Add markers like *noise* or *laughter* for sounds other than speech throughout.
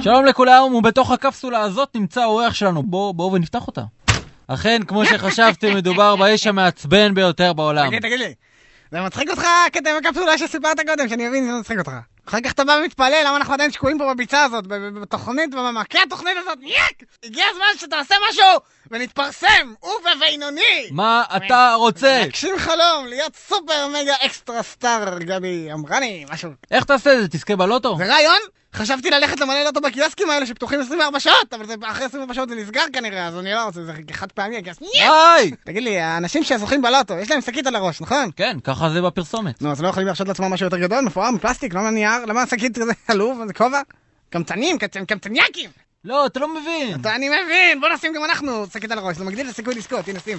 שלום לכולם, ובתוך הקפסולה הזאת נמצא האורח שלנו. בואו בוא ונפתח אותה. אכן, כמו שחשבתם, *laughs* מדובר באיש המעצבן ביותר בעולם. תגיד, תגיד לי, זה מצחיק אותך הקטע עם הקפסולה שסיפרת קודם, שאני מבין שזה מצחיק אותך. אחר כך אתה בא ומתפלא למה אנחנו עדיין שקועים פה בביצה הזאת, בתוכנית, במעמקי התוכנית הזאת, ניק! הגיע הזמן שתעשה משהו ונתפרסם, הוא ובינוני! מה אתה רוצה? להגשים חלום, להיות סופר מגה אקסטרה סטאר, גבי אמרני, משהו. איך תעשה את זה? תזכה בלוטו? זה רעיון? חשבתי ללכת למלא לוטו בקיוסקים האלה שפתוחים 24 שעות, אבל זה, אחרי 24 שעות זה נסגר כנראה, אז אני לא רוצה, זה חד פעמי. ניק! די! תגיד לי, האנשים שזוכים בלוטו, יש להם שקית על הראש, נכון? כן, ככה זה בפרסומת. נו, אז לא יכולים להרשות לעצמם משהו יותר גדול, מפואר, מפלסטיק, לא מנייר? למה שקית כזה עלוב? זה כובע? קמצנים, קמצניאקים! לא, אתה לא מבין. אתה, אני מבין, בוא נשים גם אנחנו שקית על הראש, זה מגדיל את הסיכוי לזכות, הנה שים.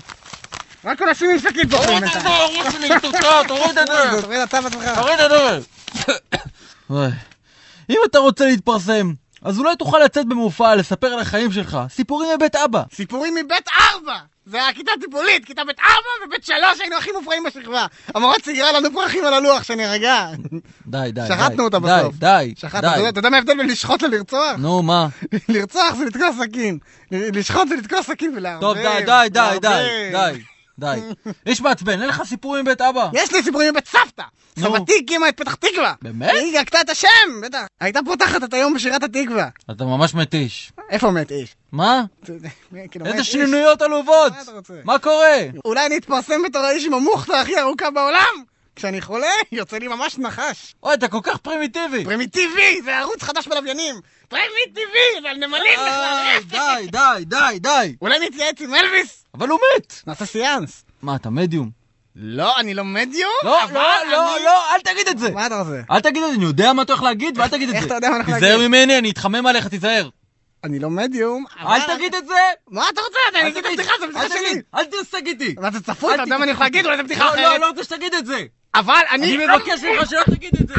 רק אנשים עם שקית בוחרים בינתיים. תוריד את זה! תוריד אתה בעצמך. תוריד את זה! אם אתה רוצה להתפרסם, אז אולי תוכל לצאת במופע, לספר על החיים שלך. סיפורים מבית אבא. סיפורים מבית ארבע! זה הכיתה הטיפולית, כיתה בית ארבע ובית שלוש היינו הכי מופרעים בשכבה. המורה ציירה לנו פרחים על הלוח, שנירגע. די, די. שחטנו אותה בסוף. די, די. אתה יודע מה ההבדל בין לשחוט ללרצוח? נו, מה? *laughs* לרצוח זה לתקוע סכין. לשחוט זה לתקוע סכין ולהרבה. טוב, די, די, די, די, די, די. איש מעצבן, אין לך סיפורים מבית אבא. יש לי סיפורים מבית סבתא! סבתי הקימה את פתח תקווה! באמת? היא הגתה את השם! בטח! הייתה פותחת את היום בשירת התקווה! אתה ממש מתיש. איפה מת איש? מה? כאילו, איזה? שנינויות עלובות! מה קורה? אולי אני אתפרסם בתור האיש עם המוכטה הכי ארוכה בעולם? כשאני חולה, *laughs* יוצא לי ממש נחש. אוי, אתה כל כך פרימיטיבי. פרימיטיבי! זה ערוץ חדש בלוויינים! פרימיטיבי! זה על נמלים די, בכלל! די, די, די, די. אולי נתייעץ עם אלוויס? אבל הוא מת. נעשה סיאנס. מה, אתה מדיום? לא, אני לא מדיום, לא, לא, לא, לא, אל תגיד את זה. מה אתה רוצה? אל תגיד את זה, אני יודע מה אתה הולך להגיד, ואל תגיד את זה. איך אתה יודע מה אני הולך תיזהר להגיד? ממני, אני אתחמם עליך, תיזהר. אני לא מדיום, אבל... אל תגיד את זה! מה אתה רוצה? אני אגיד את הבדיחה, זו בדיחה אל שלי! אל תתעסק איתי. מה זה צפוי? אתה יודע מה אני יכול להגיד? אולי זו בדיחה לא, לא, אחרת? לא רוצה שתגיד את זה. אבל אני... אני מבקש ממך שלא תגיד את זה.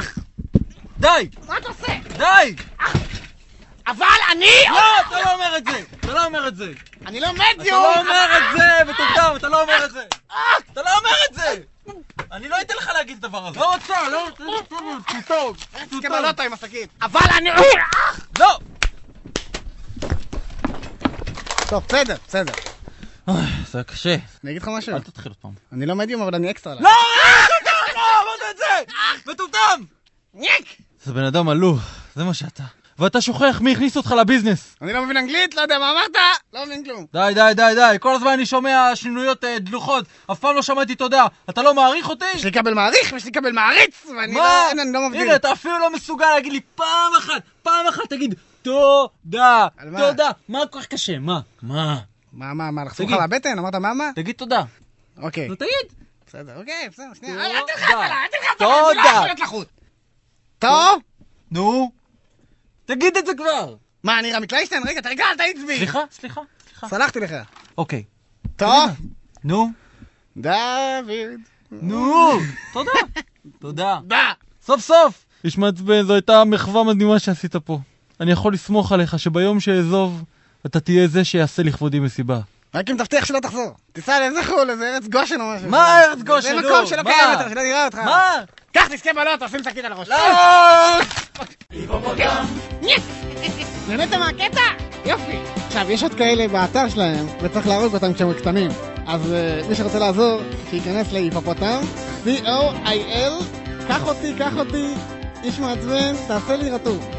די, מה אתה עושה? די. אבל אני... לא, אתה לא אומר את זה. אתה לא אומר את זה. אני לא אתה מדיום! לא אומר את זה, מטומטם, אתה לא אומר את זה. אתה לא אומר את זה. אני לא אתן לך להגיד את הדבר הזה. לא רוצה, לא רוצה, טוב, תסתכל בלוטו עם השקית. אבל אני... לא. טוב, בסדר, בסדר. אוי, זה קשה. אני אגיד לך משהו? אל תתחיל עוד פעם. אני לא מדיום, אבל אני אקסטרה. לא! לא, את זה! מטומטם! ניק! זה בן אדם עלוב, זה מה שאתה. ואתה שוכח מי הכניס אותך לביזנס. אני לא מבין אנגלית, לא יודע מה אמרת, לא מבין כלום. די, די, די, די, כל הזמן אני שומע שינויות אה, דלוחות, אף פעם לא שמעתי תודה. אתה לא מעריך אותי? יש לי כבל מעריך ויש לי כבל מעריץ, ואני מה? לא... אין, אני לא מבדיל. הנה, אתה אפילו לא מסוגל להגיד לי פעם אחת, פעם אחת תגיד תודה, על מה? תודה. מה כל כך קשה? מה? מה? מה, מה, מה, לחסום לך תגיד. מהבטן? אמרת מה, מה? תגיד תודה. אוקיי. נו תגיד. בסדר, אוקיי, בסדר, שנייה. אל תלחץ עליי, אל תלחץ עליי. אני לא יכול להיות לחוט. טוב? נו. תגיד את זה כבר. מה, אני רמי קלייסטיין? רגע, תרגע, אל תעיץ בי. סליחה, סליחה, סליחה. סלחתי לך. אוקיי. טוב? נו. דוד. נו. תודה. תודה. דה. סוף סוף! איש מעצבן, זו הייתה מחווה מדהימה שעשית פה. אני יכול לסמוך עליך שביום שאעזוב, אתה תהיה זה שיעשה לכבודי מסיבה. רק אם תבטיח שלא תחזור. תיסע לאיזה חו"ל, איזה ארץ גושן או משהו. מה ארץ גושן, זה? מקום שלא? קיים יותר, שלא נראה אותך. מה? קח, תזכה בלוטו, שים שקית על הראש. לא! ניק! נהנית מהקטע? יופי. עכשיו, יש עוד כאלה באתר שלהם, וצריך להרוג אותם כשהם קטנים. אז אה, מי שרוצה לעזור, שייכנס להיפופוטם, C-O-I-L, קח אותי, קח אותי, איש מעצבן, תעשה לי רטוב.